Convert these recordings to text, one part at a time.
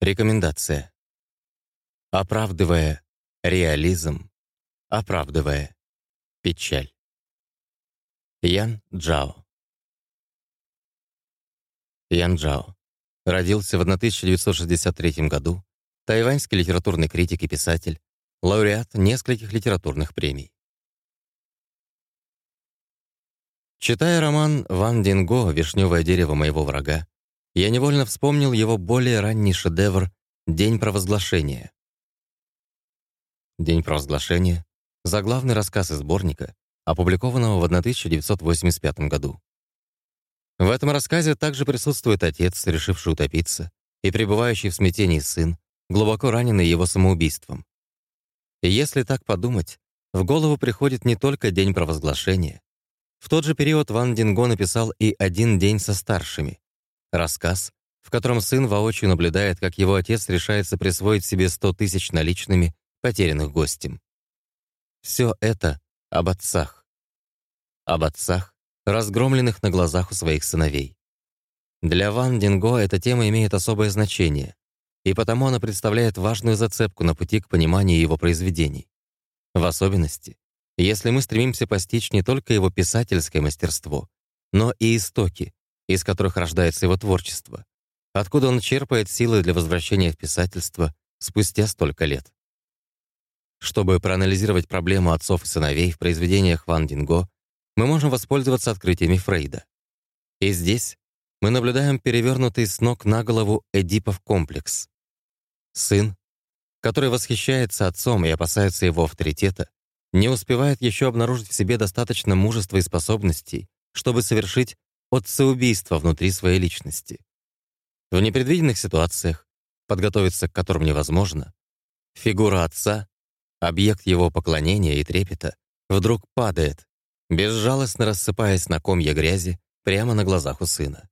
Рекомендация. Оправдывая реализм, оправдывая печаль. Ян Джао. Ян Джао. Родился в 1963 году, тайваньский литературный критик и писатель, лауреат нескольких литературных премий. Читая роман Ван Динго «Вишневое дерево моего врага», я невольно вспомнил его более ранний шедевр «День провозглашения». «День провозглашения» — заглавный рассказ из сборника, опубликованного в 1985 году. В этом рассказе также присутствует отец, решивший утопиться, и пребывающий в смятении сын, глубоко раненый его самоубийством. И если так подумать, в голову приходит не только день провозглашения. В тот же период Ван Динго написал и «Один день со старшими» — рассказ, в котором сын воочию наблюдает, как его отец решается присвоить себе 100 тысяч наличными, потерянных гостем. Все это об отцах. Об отцах, разгромленных на глазах у своих сыновей. Для Ван Динго эта тема имеет особое значение, и потому она представляет важную зацепку на пути к пониманию его произведений. В особенности, если мы стремимся постичь не только его писательское мастерство, но и истоки, из которых рождается его творчество, откуда он черпает силы для возвращения в писательство спустя столько лет. Чтобы проанализировать проблему отцов и сыновей в произведениях Ван Динго, мы можем воспользоваться открытиями Фрейда. И здесь мы наблюдаем перевернутый с ног на голову Эдипов комплекс. Сын, который восхищается отцом и опасается его авторитета, не успевает еще обнаружить в себе достаточно мужества и способностей, чтобы совершить отцеубийство внутри своей личности. В непредвиденных ситуациях, подготовиться к которым невозможно, фигура отца, объект его поклонения и трепета, вдруг падает, безжалостно рассыпаясь на комья грязи прямо на глазах у сына.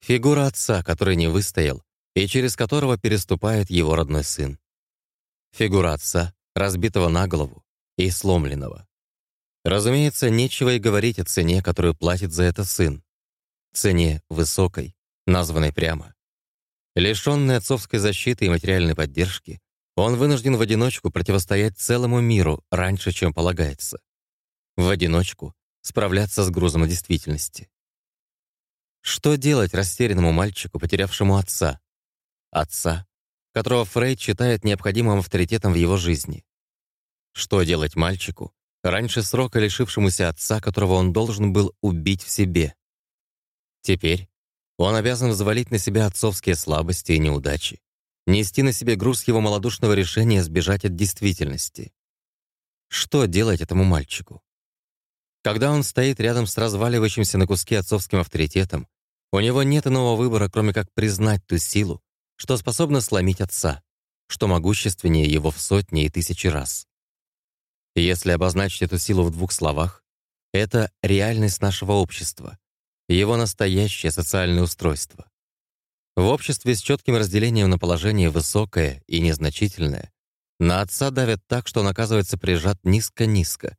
Фигура отца, который не выстоял, и через которого переступает его родной сын. Фигура отца, разбитого на голову и сломленного. Разумеется, нечего и говорить о цене, которую платит за это сын. Цене высокой, названной прямо. Лишенный отцовской защиты и материальной поддержки, он вынужден в одиночку противостоять целому миру раньше, чем полагается. В одиночку справляться с грузом действительности. Что делать растерянному мальчику, потерявшему отца, отца, которого Фрейд считает необходимым авторитетом в его жизни. Что делать мальчику, раньше срока лишившемуся отца, которого он должен был убить в себе? Теперь он обязан взвалить на себя отцовские слабости и неудачи, нести на себе груз его малодушного решения сбежать от действительности. Что делать этому мальчику? Когда он стоит рядом с разваливающимся на куски отцовским авторитетом, у него нет иного выбора, кроме как признать ту силу, что способно сломить отца, что могущественнее его в сотни и тысячи раз. Если обозначить эту силу в двух словах, это реальность нашего общества, его настоящее социальное устройство. В обществе с четким разделением на положение высокое и незначительное на отца давят так, что он оказывается прижат низко-низко,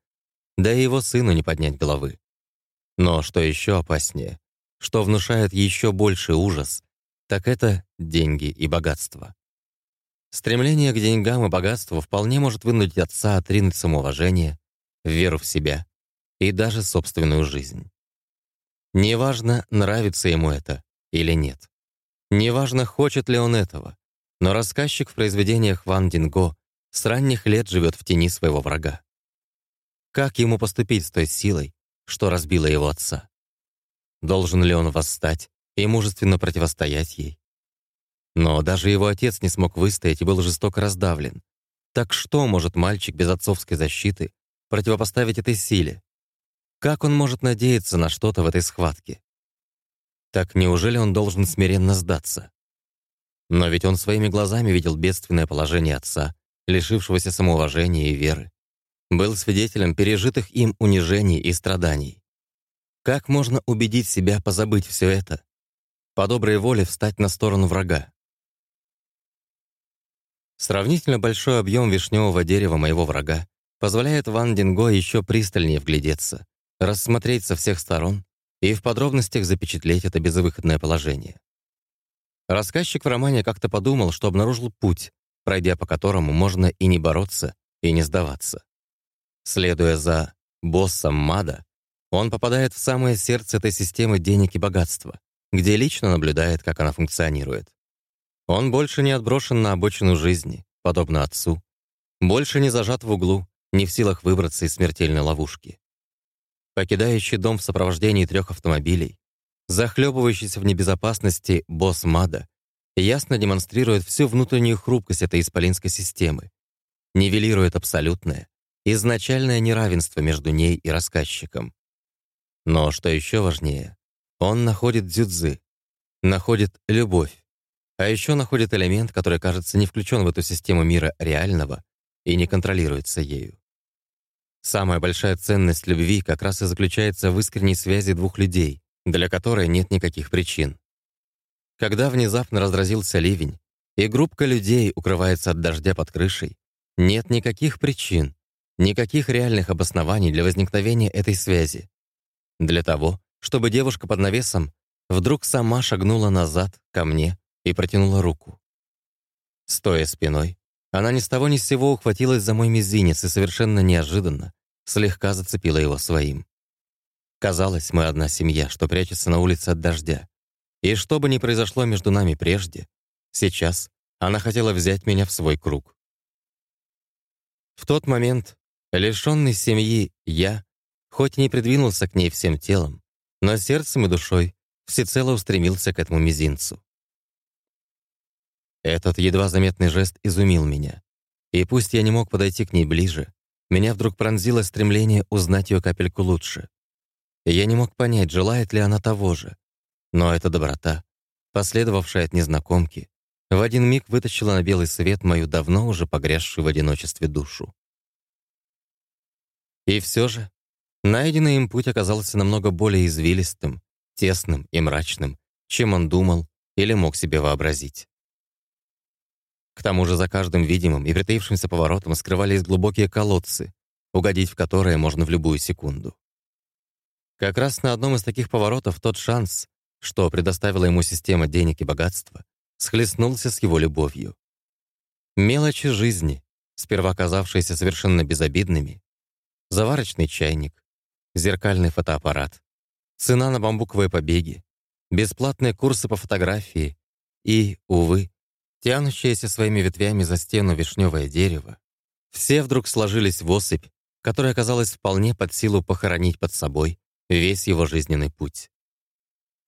да и его сыну не поднять головы. Но что еще опаснее, что внушает еще больший ужас, так это деньги и богатство. Стремление к деньгам и богатству вполне может вынудить отца отринуть самоуважение, веру в себя и даже собственную жизнь. Неважно, нравится ему это или нет. Неважно, хочет ли он этого, но рассказчик в произведениях Ван Динго с ранних лет живет в тени своего врага. Как ему поступить с той силой, что разбила его отца? Должен ли он восстать и мужественно противостоять ей. Но даже его отец не смог выстоять и был жестоко раздавлен. Так что может мальчик без отцовской защиты противопоставить этой силе? Как он может надеяться на что-то в этой схватке? Так неужели он должен смиренно сдаться? Но ведь он своими глазами видел бедственное положение отца, лишившегося самоуважения и веры. Был свидетелем пережитых им унижений и страданий. Как можно убедить себя позабыть все это по доброй воле встать на сторону врага. Сравнительно большой объем вишневого дерева моего врага позволяет Ван Динго еще пристальнее вглядеться, рассмотреть со всех сторон и в подробностях запечатлеть это безвыходное положение. Рассказчик в романе как-то подумал, что обнаружил путь, пройдя по которому можно и не бороться, и не сдаваться. Следуя за боссом Мада, он попадает в самое сердце этой системы денег и богатства, где лично наблюдает, как она функционирует. Он больше не отброшен на обочину жизни, подобно отцу, больше не зажат в углу, не в силах выбраться из смертельной ловушки. Покидающий дом в сопровождении трех автомобилей, захлебывающийся в небезопасности босс Мада, ясно демонстрирует всю внутреннюю хрупкость этой исполинской системы, нивелирует абсолютное, изначальное неравенство между ней и рассказчиком. Но, что еще важнее, он находит дзюдзы, находит любовь, а еще находит элемент, который, кажется, не включен в эту систему мира реального и не контролируется ею. Самая большая ценность любви как раз и заключается в искренней связи двух людей, для которой нет никаких причин. Когда внезапно разразился ливень, и группка людей укрывается от дождя под крышей, нет никаких причин, никаких реальных обоснований для возникновения этой связи. Для того, чтобы девушка под навесом вдруг сама шагнула назад, ко мне, и протянула руку. Стоя спиной, она ни с того ни с сего ухватилась за мой мизинец и совершенно неожиданно слегка зацепила его своим. Казалось, мы одна семья, что прячется на улице от дождя. И что бы ни произошло между нами прежде, сейчас она хотела взять меня в свой круг. В тот момент, лишённый семьи, я, хоть и не придвинулся к ней всем телом, но сердцем и душой всецело устремился к этому мизинцу. Этот едва заметный жест изумил меня. И пусть я не мог подойти к ней ближе, меня вдруг пронзило стремление узнать ее капельку лучше. Я не мог понять, желает ли она того же, но эта доброта, последовавшая от незнакомки, в один миг вытащила на белый свет мою давно уже погрязшую в одиночестве душу. И все же, найденный им путь оказался намного более извилистым, тесным и мрачным, чем он думал или мог себе вообразить. К тому же за каждым видимым и притаившимся поворотом скрывались глубокие колодцы, угодить в которые можно в любую секунду. Как раз на одном из таких поворотов тот шанс, что предоставила ему система денег и богатства, схлестнулся с его любовью. Мелочи жизни, сперва казавшиеся совершенно безобидными, заварочный чайник, зеркальный фотоаппарат, цена на бамбуковые побеги, бесплатные курсы по фотографии и, увы, тянущееся своими ветвями за стену вишневое дерево, все вдруг сложились в осыпь, которая оказалась вполне под силу похоронить под собой весь его жизненный путь.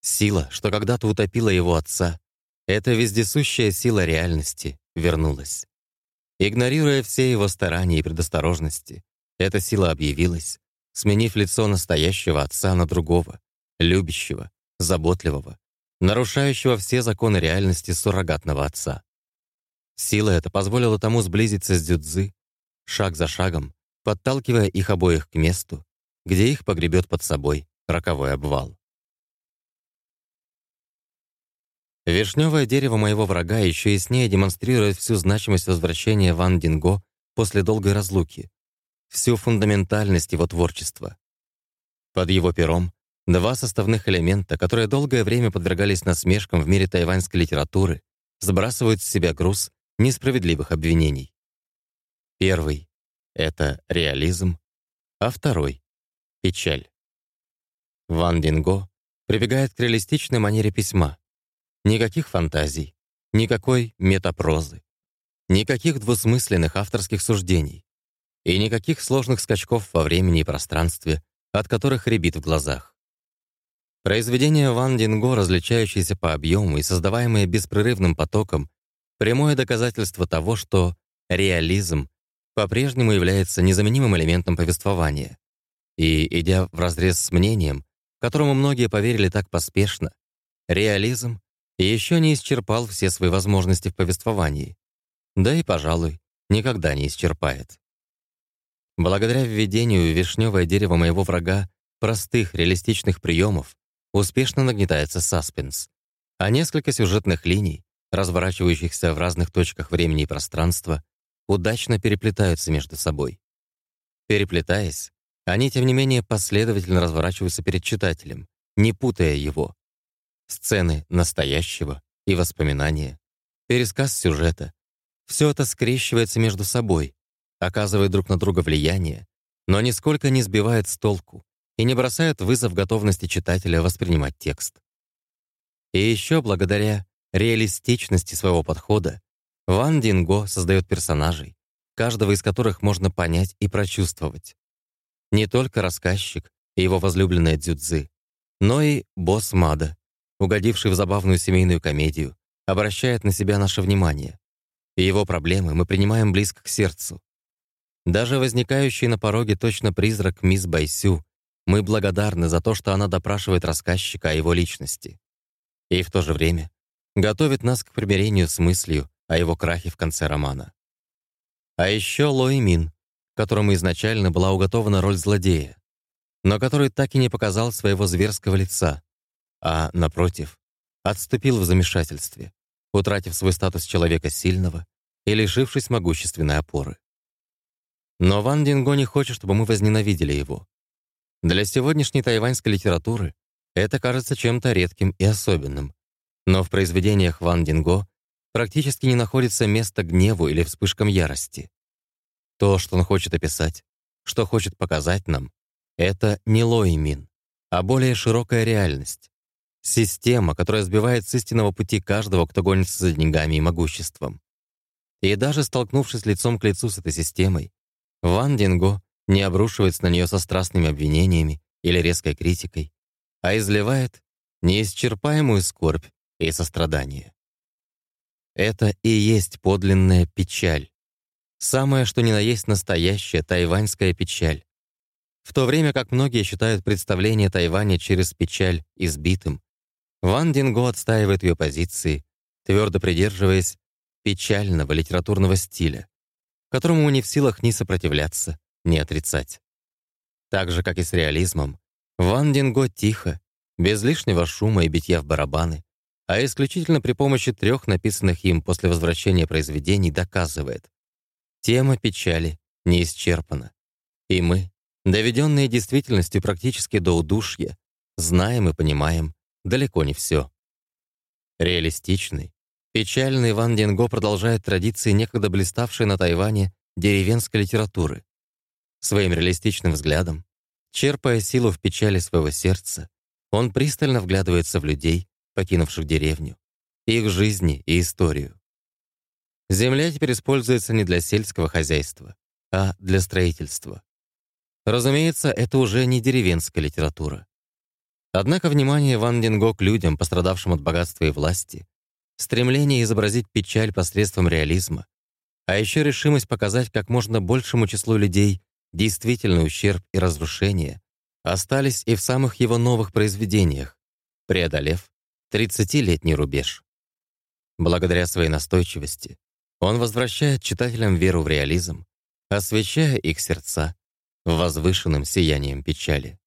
Сила, что когда-то утопила его отца, эта вездесущая сила реальности вернулась. Игнорируя все его старания и предосторожности, эта сила объявилась, сменив лицо настоящего отца на другого, любящего, заботливого, нарушающего все законы реальности суррогатного отца. Сила эта позволила тому сблизиться с Дюдзы, шаг за шагом, подталкивая их обоих к месту, где их погребет под собой роковой обвал. Вишневое дерево моего врага еще яснее демонстрирует всю значимость возвращения Ван Динго после долгой разлуки, всю фундаментальность его творчества. Под его пером два составных элемента, которые долгое время подвергались насмешкам в мире тайваньской литературы, сбрасывают с себя груз несправедливых обвинений. Первый — это реализм, а второй — печаль. Ван Динго прибегает к реалистичной манере письма, Никаких фантазий, никакой метапрозы, никаких двусмысленных авторских суждений и никаких сложных скачков во времени и пространстве, от которых рябит в глазах. Произведения Ван Динго, различающиеся по объему и создаваемые беспрерывным потоком, прямое доказательство того, что реализм по-прежнему является незаменимым элементом повествования. И, идя вразрез с мнением, которому многие поверили так поспешно, реализм еще не исчерпал все свои возможности в повествовании. Да и, пожалуй, никогда не исчерпает. Благодаря введению вишневое дерево моего врага простых реалистичных приемов успешно нагнетается саспенс, а несколько сюжетных линий, разворачивающихся в разных точках времени и пространства, удачно переплетаются между собой. Переплетаясь, они, тем не менее, последовательно разворачиваются перед читателем, не путая его, Сцены настоящего и воспоминания, пересказ сюжета — все это скрещивается между собой, оказывает друг на друга влияние, но нисколько не сбивает с толку и не бросает вызов готовности читателя воспринимать текст. И еще благодаря реалистичности своего подхода Ван Динго создает персонажей, каждого из которых можно понять и прочувствовать. Не только рассказчик и его возлюбленная Дзюдзы, но и босс Мада, угодивший в забавную семейную комедию, обращает на себя наше внимание. И его проблемы мы принимаем близко к сердцу. Даже возникающий на пороге точно призрак мисс Байсю, мы благодарны за то, что она допрашивает рассказчика о его личности. И в то же время готовит нас к примирению с мыслью о его крахе в конце романа. А еще Лои Мин, которому изначально была уготована роль злодея, но который так и не показал своего зверского лица, а, напротив, отступил в замешательстве, утратив свой статус человека сильного и лишившись могущественной опоры. Но Ван Динго не хочет, чтобы мы возненавидели его. Для сегодняшней тайваньской литературы это кажется чем-то редким и особенным. Но в произведениях Ван Динго практически не находится места гневу или вспышкам ярости. То, что он хочет описать, что хочет показать нам, это не Лои Мин, а более широкая реальность. Система, которая сбивает с истинного пути каждого, кто гонится за деньгами и могуществом. И даже столкнувшись лицом к лицу с этой системой, Ван Динго не обрушивается на нее со страстными обвинениями или резкой критикой, а изливает неисчерпаемую скорбь и сострадание. Это и есть подлинная печаль. Самое, что ни на есть настоящая тайваньская печаль. В то время как многие считают представление Тайваня через печаль избитым, Ван Динго отстаивает ее позиции, твердо придерживаясь печального литературного стиля, которому не в силах ни сопротивляться, ни отрицать. Так же, как и с реализмом, Ван Динго тихо, без лишнего шума и битья в барабаны, а исключительно при помощи трех написанных им после возвращения произведений доказывает. Тема печали не исчерпана. И мы, доведенные действительностью практически до удушья, знаем и понимаем далеко не все. Реалистичный, печальный Ван Динго продолжает традиции некогда блиставшей на Тайване деревенской литературы. Своим реалистичным взглядом, черпая силу в печали своего сердца, он пристально вглядывается в людей, покинувших деревню, их жизни и историю. Земля теперь используется не для сельского хозяйства, а для строительства. Разумеется, это уже не деревенская литература. Однако внимание Ван Динго к людям, пострадавшим от богатства и власти, стремление изобразить печаль посредством реализма, а еще решимость показать как можно большему числу людей действительный ущерб и разрушение, остались и в самых его новых произведениях, преодолев 30-летний рубеж. Благодаря своей настойчивости он возвращает читателям веру в реализм, освещая их сердца возвышенным сиянием печали.